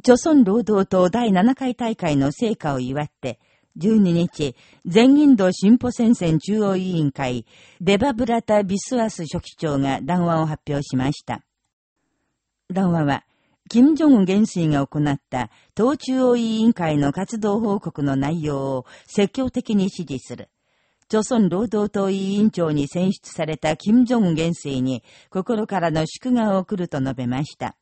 朝鮮労働党第7回大会の成果を祝って、12日、全インド進歩戦線中央委員会、デバブラタ・ビスワス書記長が談話を発表しました。談話は、金正恩元帥が行った党中央委員会の活動報告の内容を積極的に支持する。朝鮮労働党委員長に選出された金正恩元帥に心からの祝賀を送ると述べました。